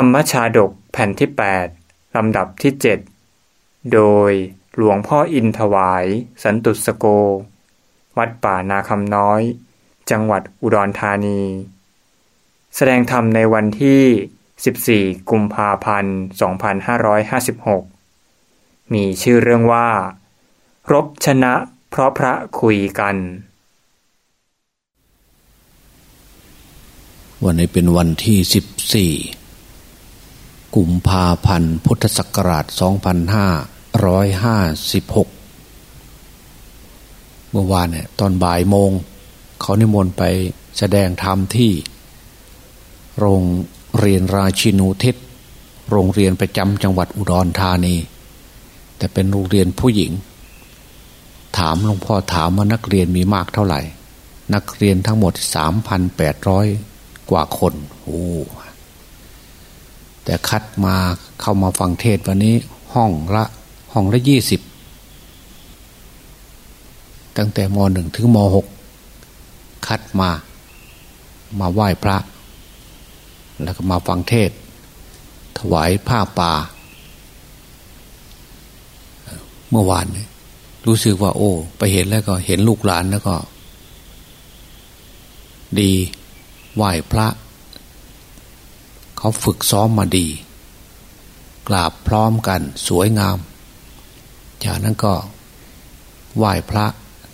ธรรมชาดกแผ่นที่ 8 ลำดับที่ 7 โดยหลวงพ่ออินถวาย สันตุสโก วัดป่านาคำน้อย จังหวัดอุดรธานี แสดงธรรมในวันที่ 14 กุมภาพันธ์ 2556 มีชื่อเรื่องว่า รบชนะเพราะพระคุยกัน วันนี้เป็นวันที่ 14 กุมภาพันธ์พุทธศักราช 2556 เมื่อวานเนี่ยตอนบ่ายโมง เขานิมนต์ไปแสดงธรรมที่ โรงเรียนราชินูทิศโรงเรียนประจำจังหวัดอุดรธานี แต่เป็นโรงเรียนผู้หญิง ถามหลวงพ่อถามว่านักเรียนมีมากเท่าไหร่ นักเรียนทั้งหมด 3,800 กว่าคนโอ้ แต่คัดมาเข้ามาฟังเทศวันนี้ห้องละห้องละยี่สิบตั้งแต่มหนึ่งถึงมหกคัดมา มาไหว้พระ แล้วก็มาฟังเทศ ถวายผ้าป่า เมื่อวานนี่ยรู้สึกว่า โอ้ ไปเห็นแล้วก็เห็นลูกหลานแล้วก็ ดีไหว้พระ เขาฝึกซ้อมมาดี กราบพร้อมกันสวยงาม จากนั้นก็ไหว้พระ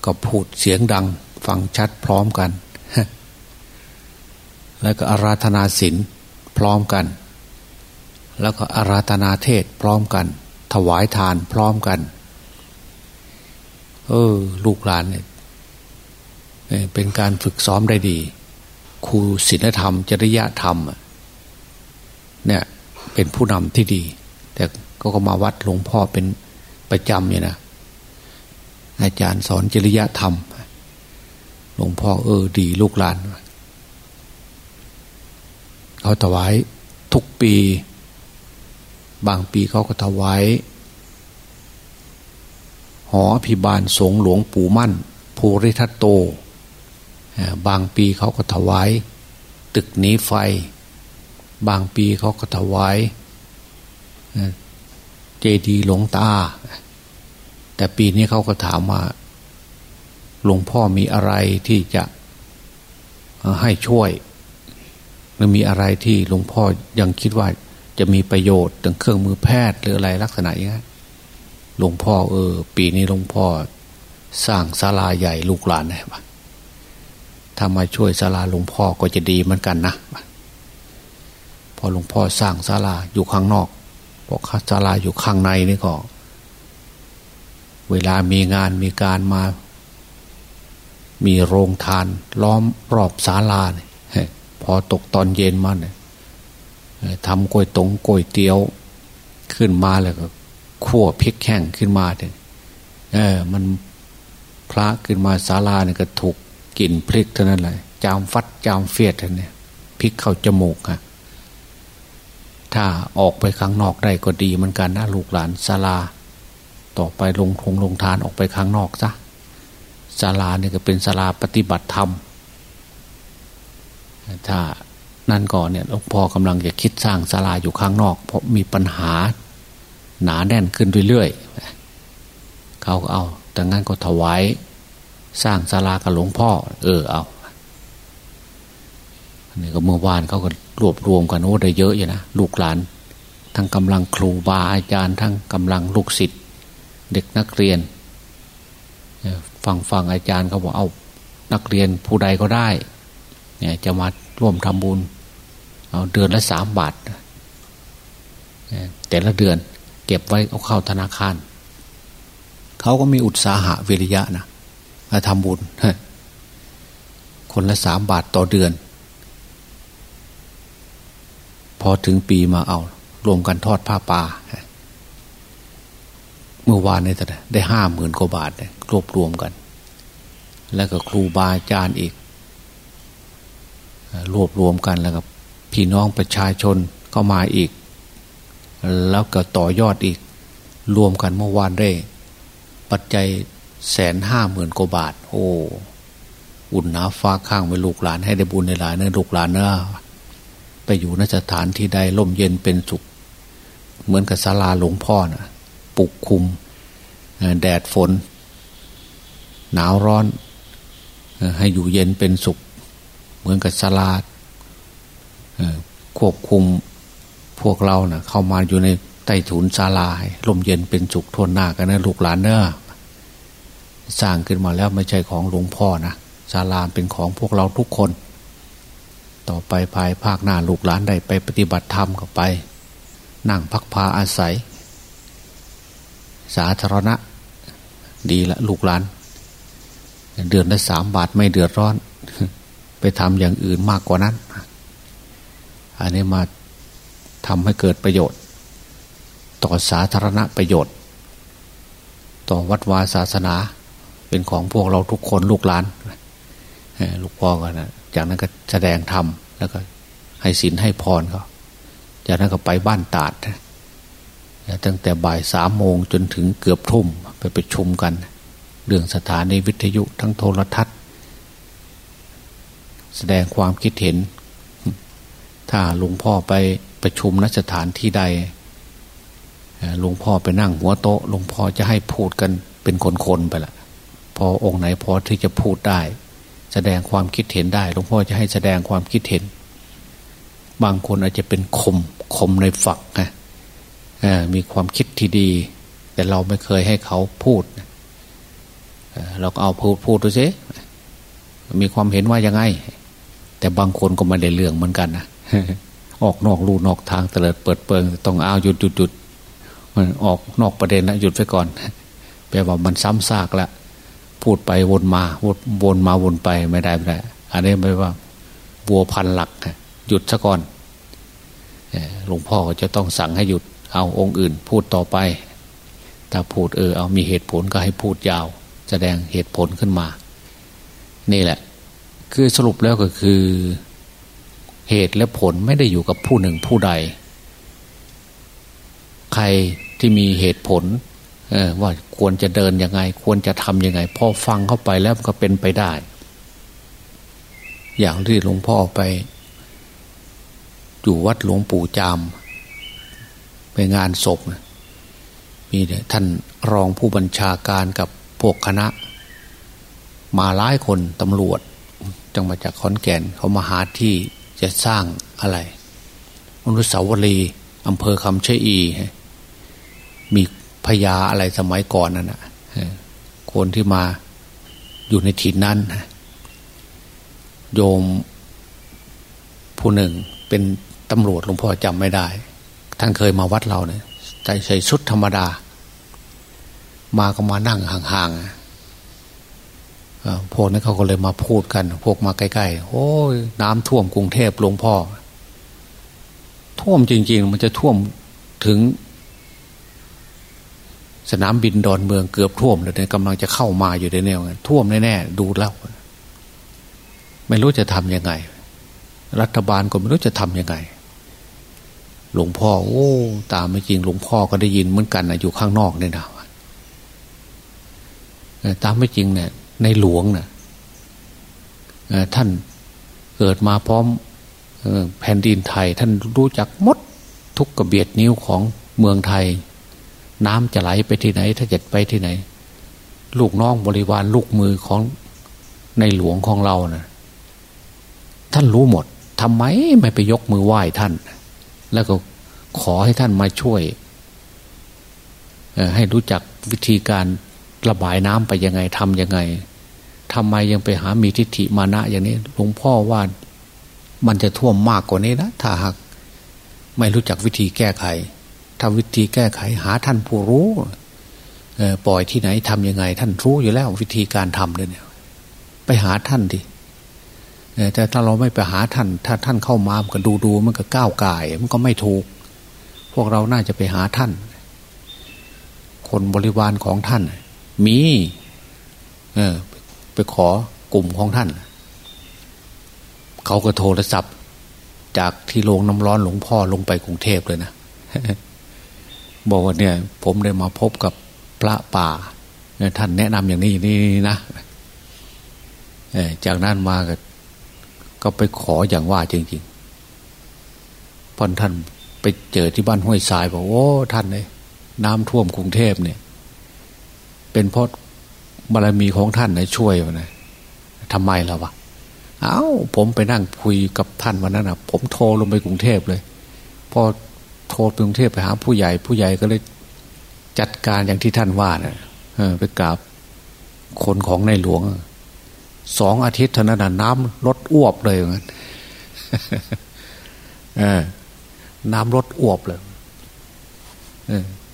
ก็พูดเสียงดัง ฟังชัดพร้อมกัน แล้วก็อาราธนาศีลพร้อมกัน แล้วก็อาราธนาเทศพร้อมกัน ถวายทานพร้อมกัน เออ ลูกหลานเนี่ยเป็นการฝึกซ้อมได้ดีครูศีลธรรม จริยธรรม เนี่ยเป็นผู้นำที่ดี แต่ก็ก็มาวัดหลวงพ่อเป็นประจำเนี่ยนะอาจารย์สอนจริยธรรม หลวงพ่อเออดีลูกหลานเขาถวายทุกปี บางปีเขาก็ถวายหอพิบาลสงหลวงปู่มั่นภูริทัตโต บางปีเขาก็ถวาย ตึกหนีไฟ บางปีเขาก็ถวายเจดีหลวงตา แต่ปีนี้เขาก็ถามว่า หลวงพ่อมีอะไรที่จะให้ช่วย หรือมีอะไรที่หลวงพ่อยังคิดว่าจะมีประโยชน์ถึงเครื่องมือแพทย์หรืออะไรลักษณะอย่างนี้หลวงพ่อเออ ปีนี้หลวงพ่อสร้างศาลาใหญ่ลูกหลานนะถ้ามาช่วยศาลาหลวงพ่อก็จะดีเหมือนกันนะ อหลวงพ่อสร้างศาลาอยู่ข้างนอกเพราะศาลาอยู่ข้างในนี่ก็ เวลามีงานมีการมา มีโรงทาน ล้อมรอบศาลาเนี่ยพอตกตอนเย็นมาเนี่ยทำกล้วยตงกล้วยเตี๋ยวขึ้นมาแล้วก็ขั่วพริกแห้งขึ้นมาเนี่ยเออ มันพระขึ้นมาศาลาเนี่ยก็ถูกกลิ่นพริกเท่านั้นแหละจามฟัดจามเฟียดท่านเนี่ยพริกเข้าจมูกอะ ถ้าออกไปข้างนอกได้ก็ดีเหมือนกันนะลูกหลานศาลา ต่อไปลงทงลงทานออกไปข้างนอกซะศาลาเนี่ยก็เป็นศาลาปฏิบัติธรรมถ้านั่นก่อนเนี่ยหลวงพ่อกำลังจะคิดสร้างศาลาอยู่ข้างนอก เพราะมีปัญหาหนาแน่นขึ้นเรื่อยๆเขาก็เอาแต่งั้นก็ถวายสร้างศาลากับหลวงพ่อ เออเอา นนี้ก็เมื่อวานเขาก็รวบรวมกันโอ้ได้เยอะอยู่นะลูกหลาน ทั้งกำลังครูบาอาจารย์ ทั้งกำลังลูกศิษย์เด็กนักเรียนฟังฟังอาจารย์เขาบอกเอานักเรียนผู้ใดก็ได้เนี่ยจะมาร่วมทำบุญ เอาเดือนละสามบาทแต่ละเดือนเก็บไว้เอาเข้าธนาคารเขาก็มีอุตสาหะวิริยะนะมาทำบุญคนละสามบาทต่อเดือน พอถึงปีมาเอา รวมกันทอดผ้าป่าเมื่อวานนี่แต่ได้ห้าหมื่นกว่าบาทเนี่ยรวบรวมกัน แล้วก็ครูบาอาจารย์อีก รวบรวมกันแล้วก็พี่น้องประชาชนก็มาอีก แล้วก็ต่อยอดอีก รวมกันเมื่อวานได้ ปัจจัยแสนห้าหมื่นกว่าบาท โอ้ อุ่นหนาฟ้าข้างไปลูกหลานให้ได้บุญในหลายเนื้อลูกหลานเนื้อ ไปอยู่นสถานที่ใดร่มเย็นเป็นสุข เหมือนกับศาลาหลวงพ่อนะปกคุมแดดฝน หนาวร้อน ให้อยู่เย็นเป็นสุข เหมือนกับศาลาควบคุมพวกเรานะ่ะ เข้ามาอยู่ในใต้ถุนศาลาลมเย็นเป็นสุขทนหน้ากันนะลูกหลานเนอะสร้างขึ้นมาแล้วไม่ใช่ของหลวงพ่อนะศาลาเป็นของพวกเราทุกคน ต่อไปภายภาคหน้าลูกหลานได้ไปปฏิบัติธรรมก็ไป นั่งพักพาอาศัย สาธารณะ ดีละลูกหลาน เดือนละสามบาทไม่เดือดร้อน ไปทำอย่างอื่นมากกว่านั้น อันนี้มาทำให้เกิดประโยชน์ ต่อสาธารณะประโยชน์ ต่อวัดวาศาสนาเป็นของพวกเราทุกคนลูกหลานลูกพ่อกันนะ จากนั้นก็แสดงธรรมแล้วก็ให้ศีลให้พรเขาจากนั้นก็ไปบ้านตาดตั้งแต่บ่ายสามโมงจนถึงเกือบทุ่มไปไปชุมกัน เรื่องสถานีวิทยุทั้งโทรทัศน์ แสดงความคิดเห็น ถ้าหลวงพ่อไปประชุมนสถานที่ใดหลวงพ่อไปนั่งหัวโต๊ะหลวงพ่อจะให้พูดกันเป็นคนๆไปละพอองค์ไหนพอที่จะพูดได้ แสดงความคิดเห็นได้หลวงพ่อจะให้แสดงความคิดเห็น บางคนอาจจะเป็นคมคมในฝักนะมีความคิดที่ดี แต่เราไม่เคยให้เขาพูดเราก็เอาพูดพูดดูสิมีความเห็นว่ายังไง แต่บางคนก็ไม่ได้เรื่องเหมือนกันนะออกนอกลู่นอกทางเตลิดเปิดเปิงต้องเอาหยุดหยุดหยุดมันออกนอกประเด็นนะหยุดไว้ก่อนแปลว่ามันซ้ำซากแล้ว พูดไปวนมาวนมาวนไปไม่ได้ไม่ได้ อันนี้ไม่ว่าวัวพันหลักหยุดซะก่อนหลวงพ่อจะต้องสั่งให้หยุด เอาองค์อื่น พูดต่อไป ถ้าพูดเออ เอามีเหตุผลก็ให้พูดยาว แสดงเหตุผลขึ้นมา นี่แหละ คือสรุปแล้วก็คือ เหตุและผลไม่ได้อยู่กับผู้หนึ่งผู้ใด ใครที่มีเหตุผล ว่าควรจะเดินยังไง ควรจะทำยังไง พอฟังเข้าไปแล้วก็เป็นไปได้ อย่างที่หลวงพ่อไป อยู่วัดหลวงปู่จามไปงานศพมีท่านรองผู้บัญชาการกับพวกคณะ มาหลายคนตำรวจ จังมาจากขอนแก่นเขามาหาที่จะสร้างอะไรอนุสาวรีย์อำเภอคำเชอีมี พญาอะไรสมัยก่อนนั่นนะคนที่มาอยู่ในถิ่นนั้นโยมผู้หนึ่งเป็นตำรวจหลวงพ่อจำไม่ได้ ท่านเคยมาวัดเราเนี่ยใจใส่ชุดธรรมดา มาก็มานั่งห่างๆพวกนั้นเขาก็เลยมาพูดกัน พวกมาใกล้ๆโอ้ยน้ำท่วมกรุงเทพหลวงพ่อ ท่วมจริง ๆ มันจะท่วมถึง สนามบินดอนเมืองเกือบท่วมเลยกำลังจะเข้ามาอยู่ในแนวท่วมแน่ๆดูแล้วไม่รู้จะทำยังไง รัฐบาลก็ไม่รู้จะทำยังไง หลวงพ่อ โอ้ ตามไม่จริงหลวงพ่อก็ได้ยินเหมือนกันนะอยู่ข้างนอกเนี่ยนะตามไม่จริงเนี่ย ในหลวงเนะ่ะท่านเกิดมาพร้อมแผ่นดินไทย ท่านรู้จักมดทุกกระเบียดนิ้วของเมืองไทย น้ำจะไหลไปที่ไหน ถ้าจะไปที่ไหน ลูกน้องบริวารลูกมือของในหลวงของเรานะ่ะ ท่านรู้หมดทำไมไม่ไปยกมือไหว้ท่าน แล้วก็ขอให้ท่านมาช่วย ให้รู้จักวิธีการระบายน้ำไปยังไงทำยังไงทำไมยังไปหามีทิฏฐิมานะอย่างนี้หลวงพ่อว่ามันจะท่วมมากกว่านี้นะถ้าหากไม่รู้จักวิธีแก้ไข ทำวิธีแก้ไขหาท่านผู้รู้ปล่อยที่ไหนทำยังไง ท่านรู้อยู่แล้ววิธีการทำเนี่ย ไปหาท่านดิแต่ถ้าเราไม่ไปหาท่าน ถ้าท่านเข้ามามันก็ดูดูมันก็ก้าวไก่มันก็ไม่ถูก พวกเราน่าจะไปหาท่าน คนบริวารของท่าน มีเออไปขอกลุ่มของท่าน เขาก็โทรศัพท์ จากที่โรงน้ำร้อนหลวงพ่อลงไปกรุงเทพเลยนะ บอกว่าเนี่ยผมได้มาพบกับพระป่าท่านแนะนำอย่างนี้นี่นะจากนั้นมาก็ก็ไปขออย่างว่าจริงพอท่านไปเจอที่บ้านห้วยทรายบอกโอ้ท่านเลยน้ำท่วมกรุงเทพเนี่ย เป็นเพราะบารมีของท่านนะช่วยนะทำไมล่ะวะเอา้าผมไปนั่งคุยกับท่านวันนั้นนะผมโทรลงไปกรุงเทพเลยพอ โทรไปกรุงเทพไปหาผู้ใหญ่ ผู้ใหญ่ก็เลยจัดการอย่างที่ท่านว่านะ่ะไปกราบคนของในหลวงสองอาทิตย์เท่านั้นน้ำลดอ้วบเลยอย่างนั้นน้ำลดอ้วบเลย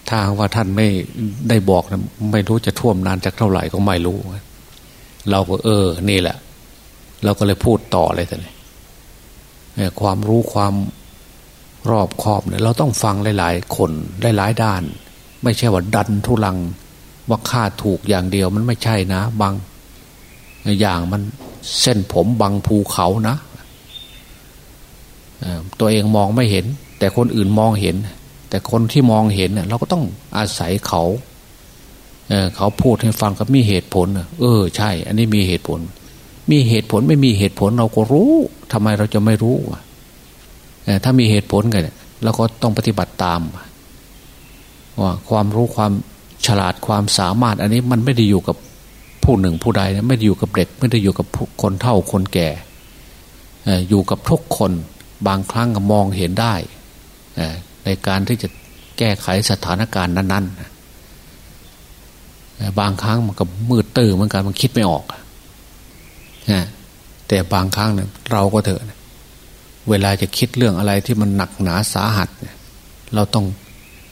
ถ้าว่าท่านไม่ได้บอกนะไม่รู้จะท่วมนานจากเท่าไหร่ก็ไม่รู้ เราก็ เออ นี่แหละ เราก็เลยพูดต่อเลยท่านความรู้ความ รอบครอบเนี่ยเราต้องฟังหลาย ๆ คนหลายๆด้าน ไม่ใช่ว่าดันทุลังว่าค่าถูกอย่างเดียวมันไม่ใช่นะบางอย่างมันเส้นผมบางภูเขานะตัวเองมองไม่เห็น แต่คนอื่นมองเห็น แต่คนที่มองเห็นเราก็ต้องอาศัยเขาเเขาพูดให้ฟังก็มีเหตุผลเออ ใช่ อันนี้มีเหตุผล มีเหตุผลไม่มีเหตุผลเราก็รู้ทำไมเราจะไม่รู้ ถ้ามีเหตุผลกันเราก็ต้องปฏิบัติตามว่าความรู้ความฉลาดความสามารถ อันนี้มันไม่ได้อยู่กับผู้หนึ่งผู้ใดนะไม่ได้อยู่กับเด็ก ไม่ได้อยู่กับคนเฒ่าคนแก่อยู่กับทุกคนบางครั้งก็มองเห็นได้ในการที่จะแก้ไขสถานการณ์นั้น ๆ บางครั้งมันก็มืดตื้อเหมือนกันมันคิดไม่ออกแต่บางครั้งเนี่ยเราก็เถอะ เวลาจะคิดเรื่องอะไรที่มันหนักหนาสาหัส เราต้อง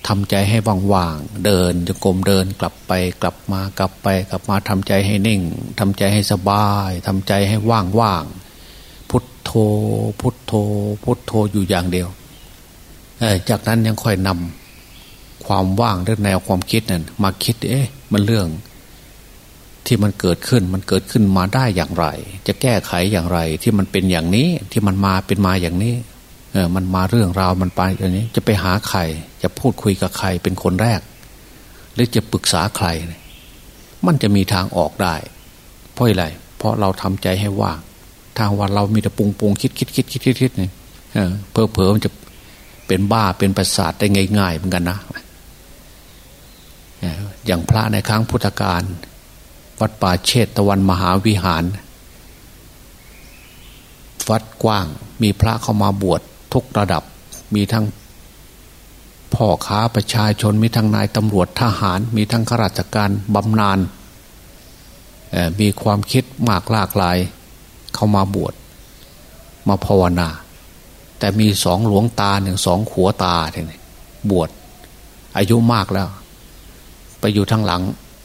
ทำใจให้ว่างๆ เดินจะกลมเดินกลับไปกลับมากลับไปกลับมาทำใจให้นิ่งทำใจให้สบายทำใจให้ว่างๆ พุทโธ พุทโธ พุทโธอยู่อย่างเดียว จากนั้นยังค่อยนำความว่างเรื่องแนวความคิดนั่นมาคิด เอ๊ะ มันเรื่อง ที่มันเกิดขึ้นมันเกิดขึ้นมาได้อย่างไร จะแก้ไขอย่างไรที่มันเป็นอย่างนี้ที่มันมาเป็นมาอย่างนี้เออมันมาเรื่องราวมันไปอย่างนี้ จะไปหาใคร จะพูดคุยกับใครเป็นคนแรก หรือจะปรึกษาใคร มันจะมีทางออกได้ เพราะอะไรเพราะเราทำใจให้ว่างทางว่าเรามีแต่ปุงปุงคิดคิดคิดคิดคิดคิดเนี่ยเพอเพอมันจะเป็นบ้าเป็นประสาทได้ง่ายๆเหมือนกันนะอย่างพระในครั้งพุทธกาล วัดป่าเชตตะวันมหาวิหาร วัดกว้างมีพระเข้ามาบวชทุกระดับมีทั้งพ่อค้าประชาชนมีทั้งนายตำรวจทหาร มีทั้งข้าราชการบำนาญมีความคิดมากหลากหลาย เข้ามาบวชมาภาวนา แต่มีสองหลวงตาหนึ่งสองขัวตาเนี่ยบวชอายุมากแล้ว ไปอยู่ทางหลัง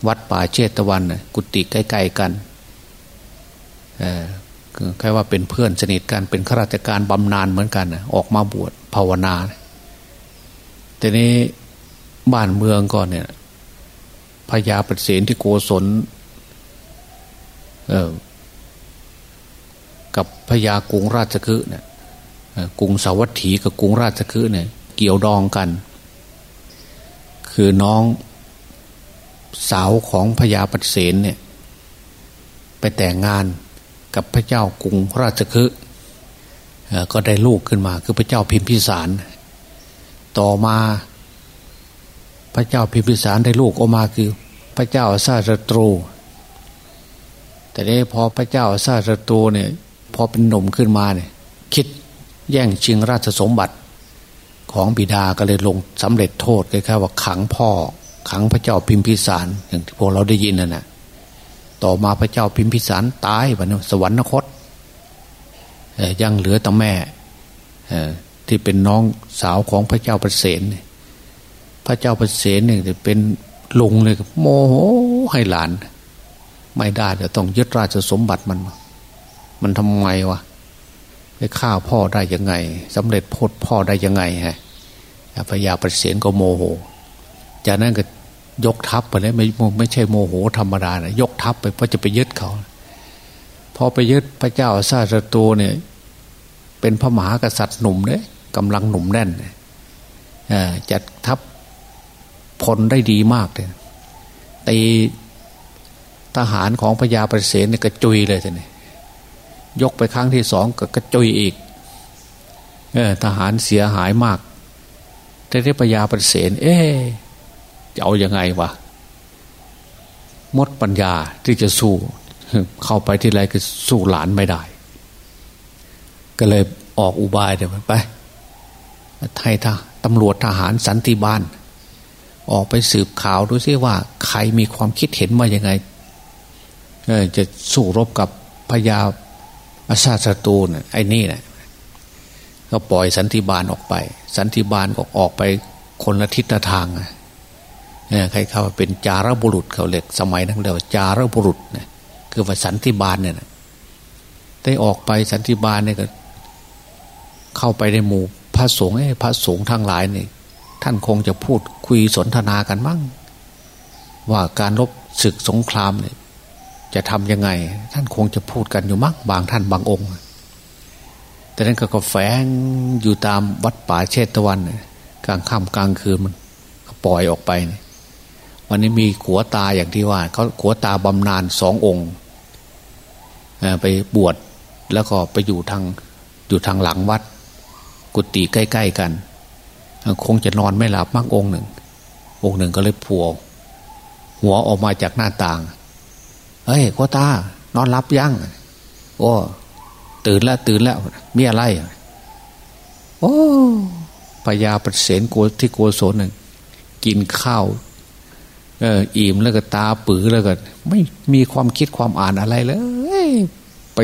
วัดป่าเชตวัน กุฏิใกล้ๆกันแค่ว่าเป็นเพื่อนสนิทกันเป็นข้าราชการบำนาญเหมือนกันออกมาบวชภาวนาแต่นี้บ้านเมืองก่อนเนี่ยพญาปเสนที่โกศลกับพญากรุงราชคฤห์เนี่ยกรุงสาวัตถีกับกรุงราชคฤห์เนี่ย เกี่ยวดองกัน คือน้อง สาวของพญาปเสนเนี่ยไปแต่งงานกับพระเจ้ากรุงราชคฤห์ก็ได้ลูกขึ้นมา คือพระเจ้าพิมพิสาร ต่อมาพระเจ้าพิมพิสารได้ลูกออกมาคือ พระเจ้าซาสตรู แต่นี้พอพระเจ้าซาสตรูเนี่ยพอเป็นหนุ่มขึ้นมาเนี่ยคิดแย่งชิงราชสมบัติของบิดาก็เลยลงสำเร็จโทษคล้ายๆว่าขังพ่อ ขังพระเจ้าพิมพิสารอย่างที่พวกเราได้ยินนั่นแหะต่อมาพระเจ้าพิมพิสารตายวันสวรรคตยังเหลือแต่แม่ที่เป็นน้องสาวของพระเจ้าประเสนพระเจ้าประเสนเนี่ยเป็นลุงเลยโมโหให้หลาน ไม่ได้จะต้องยึดราชสมบัติมัน มันทำไมวะไปฆ่าพ่อได้ยังไงสำเร็จโพดพ่อได้ยังไงฮะพระยาประเสนก็โมโห จากนั้นก็ยกทัพไปแล้วไม่ไม่ใช่โมโหธรรมดานะยกทัพไปเพราะจะไปยึดเขาพอไปยึดพระเจ้าซาสตูเนี่ยเป็นพระมหากษัตริย์หนุ่มเนี่ยกำลังหนุ่มแน่นจัดทัพพลได้ดีมากเลยตีทหารของพญาประเสนเนี่ยกระจุยเลยท่านยกไปครั้งที่สองก็กระจุยอีกเอทหารเสียหายมากแต่ได้ปัญญาประเสนเอ๊ จะเอาอยัางไงวะมดปัญญาที่จะสู้ เข้าไปที่ไรก็สู้หลานไม่ได้ ก็เลยออกอุบายเดี๋ยวไปไทยท่าตำรวจทหารสันติบาล ออกไปสืบข่าวดูซิว่า ใครมีความคิดเห็นมาย่างไงจะสู้รบกับพญาอาชาศัตรูนะไอ้นี่นะก็ปล่อยสันติบาลออกไป สันติบาลก็ออกไปคนละทิศทางเนี่ย ใครเขาเป็นจารบุรุษเขาเรียกสมัยนั้นเรียกว่าจารบุรุษเนี่ยคือว่าสันติบาลเนี่ยได้ออกไปสันติบาลเนี่ยก็ เข้าไปในหมู่พระสงฆ์พระสงฆ์ทั้งหลายเนี่ยท่านคงจะพูดคุยสนทนากันมั่ง ว่าการรบศึกสงครามเนี่ยจะทำยังไง ท่านคงจะพูดกันอยู่มั้งบางท่านบางองค์ แต่นั้นก็แฝงอยู่ตามวัดป่าเชตวัน กลางค่ำกลางคืนมันปล่อยออกไป วันนี้มีขัวตาอย่างที่ว่าเขาขัวตาบำนาญสององค์ไปบวชแล้วก็ไปอยู่ทางอยู่ทางหลังวัด กุฏิใกล้ ๆ กัน คงจะนอนไม่หลับมากองค์หนึ่ง องค์หนึ่งก็เลยพัวหัวออกมาจากหน้าต่างเฮ้ยโคตานอนรับยังโอ้ตื่นแล้วตื่นแล้วมีอะไรโอ้พญาประเสนโกที่โกศลหนึ่งกินข้าว เอออิ่มแล้วก็ตาปือแล้วก็ ไม่มีความคิดความอ่านอะไรเลย ไป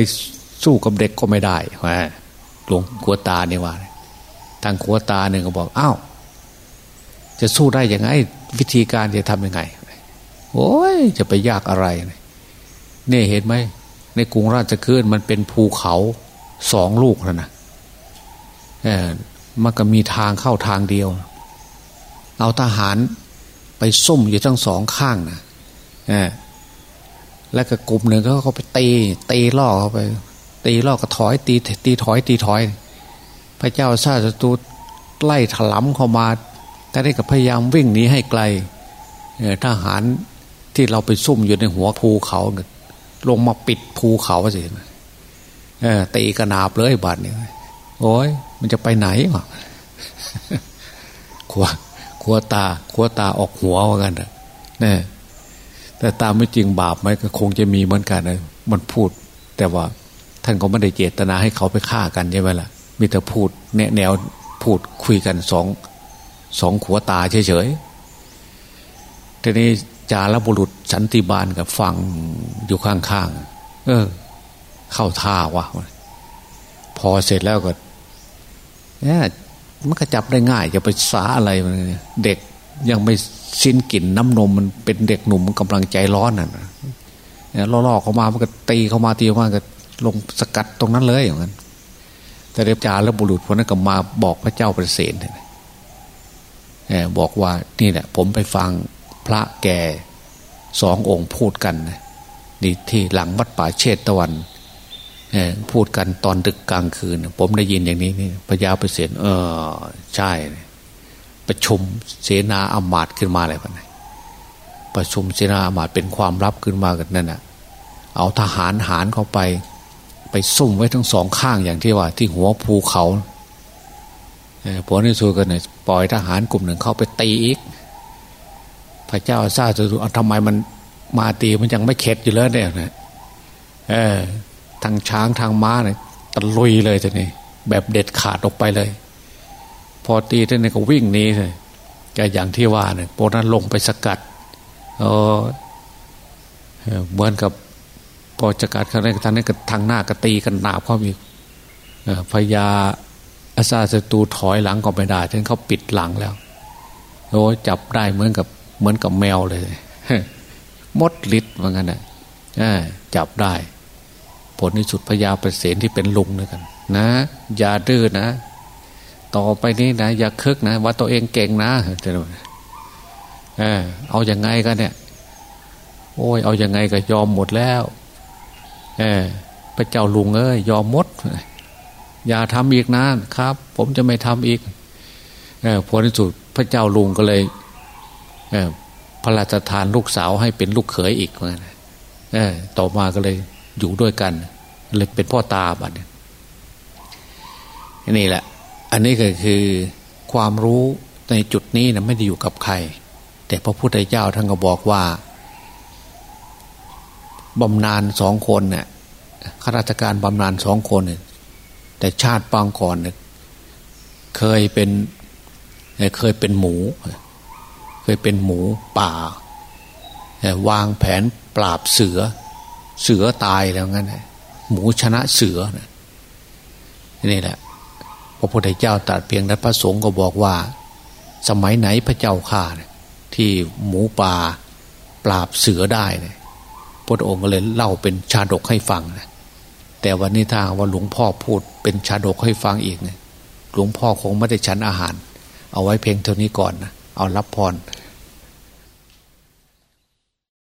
สู้กับเด็กก็ไม่ได้ฮะหลวงกัวตาเนี่ยว่า ทางขัวตาหนึ่งก็บอกอ้าวจะสู้ได้ยังไง วิธีการจะทำยังไง โอ้ยจะไปยากอะไรเนี่ยเห็นไหมในกรุงราชกื่นมันเป็นภูเขาสองลูกนะนะเออมันก็มีทางเข้าทางเดียว เอาทหาร ไปซุ่มอยู่ทั้งสองข้างนะเออแล้วก็กลุ่มหนึ่งก็เขาไปตีตีล่อเขาไป ตีล่อก็ถอย ตีตีถอยตีถอย พระเจ้าชาติศัตรูไล่ถลำเข้ามาแต่ได้กับพยายามวิ่งหนีให้ไกลทหารที่เราไปซุ่มอยู่ในหัวภูเขา ลงมาปิดภูเขาสิตีกระนาบเลยบาดเนี่ยโอ้ยมันจะไปไหนวะขัว ขัวตาขัวตาออกหัวว่ากันเนี่ยแต่ตามไม่จริงบาปไหมก็คงจะมีเหมือนกันนะมันพูด แต่ว่าท่านก็ไม่ได้เจตนาให้เขาไปฆ่ากันใช่ไหมล่ะมีแต่พูดแนแนวพูดคุยกันสองสองขัวตาเฉยๆทีนี้จารบุรุษสันติบาลกับฟังอยู่ข้างๆเออ เข้าท่าวะพอเสร็จแล้วก็เนี่ย มันก็จับได้ง่ายจะไปสาอะไรมันเด็กยังไม่สิ้นกลิ่นน้ำนมมันเป็นเด็กหนุ่มกำลังใจร้อนน่ะล่อๆเข้ามามันก็ตีเข้ามาตีเข้ามาก็ลงสกัดตรงนั้นเลยอย่างนั้น แต่เดจาและบุรุษคนนั้นก็มาบอกพระเจ้าประเสนบอกว่านี่แหละผมไปฟังพระแก่สององค์พูดกันนี่ที่หลังวัดป่าเชตตะวัน พูดกันตอนดึกกลางคืน ผมได้ยินอย่างนี้นี่พระยาประเสนเออใช่ ประชุมเสนาอามาตขึ้นมาอะไรพันประชุมเสนาอามาตเป็นความลับขึ้นมากันนั่นน่ะ เอาทหารหารเข้าไป ไปซุ่มไว้ทั้งสองข้างอย่างที่ว่า ที่หัวภูเขาผลที่สุดกันเนี่ยปล่อยทหารกลุ่มหนึ่งเข้าไปตีอีก พระเจ้าทราบจะดูทำไมมันมาตีมันยังไม่เข็ดอยู่แล้วเนี่ยนะเออ ทางช้างทางม้าเนี่ยตะลุยเลยทีนี้แบบเด็ดขาดออกไปเลย พอตีท่านนี่ก็วิ่งหนีเลยแกอย่างที่ว่าเนี่ยโปนั้นลงไปสกัดเออเหมือนกับพอจะกัดครั้งแรกทางนี้ก็ทางหน้ากตีกันหนาบเข้าอีกพญาอาซาศัตรูถอยหลังก็ไม่ได้ท่านเขาปิดหลังแล้วโอ้จับได้เหมือนกับเหมือนกับแมวเลยมดลิดเหมือนกันนะจับได้ ผลที่สุดพญาประเสนที่เป็นลุงด้วยกัน นะ อย่าดื้อนะ ต่อไปนี้นะ อย่าคึกนะ ว่าตัวเองเก่งนะเออเอาอย่างไงกันเนี่ย โอ้ย เอาอย่างไงก็ยอมหมดแล้ว เออพระเจ้าลุงเอ้ยยอมมด อย่าทำอีกนะครับ ผมจะไม่ทำอีกอผลที่สุดพระเจ้าลุงก็เลยเออพระราชทานลูกสาวให้เป็นลูกเขยอีกเหมือนเออต่อมาก็เลย อยู่ด้วยกันเลยเป็นพ่อตาบัดนี่แหละ อันนี้ก็คือความรู้ในจุดนี้นะไม่ได้อยู่กับใคร แต่พระพุทธเจ้าท่านก็บอกว่าบำนาญสองคนเนี่ยข้าราชการบำนาญสองคนเนี่ยแต่ชาติปางก่อนเนี่ยเคยเป็นเคยเป็นหมู เคยเป็นหมูป่า วางแผนปราบเสือ เสือตายแล้วงั้นหมูชนะเสือนี่แหละ พระพุทธเจ้าตรัสเพียงนั้นพระสงฆ์ก็บอกว่า สมัยไหนพระเจ้าข่าที่หมูป่าปราบเสือได้เนี่ยพระองค์ก็เลยเล่าเป็นชาดกให้ฟังนะแต่วันนี้ถ้าว่าหลวงพ่อพูดเป็นชาดกให้ฟังอีกเนี่ยหลวงพ่อคงไม่ได้ฉันอาหาร เอาไว้เพียงเท่านี้ก่อนนะเอารับพร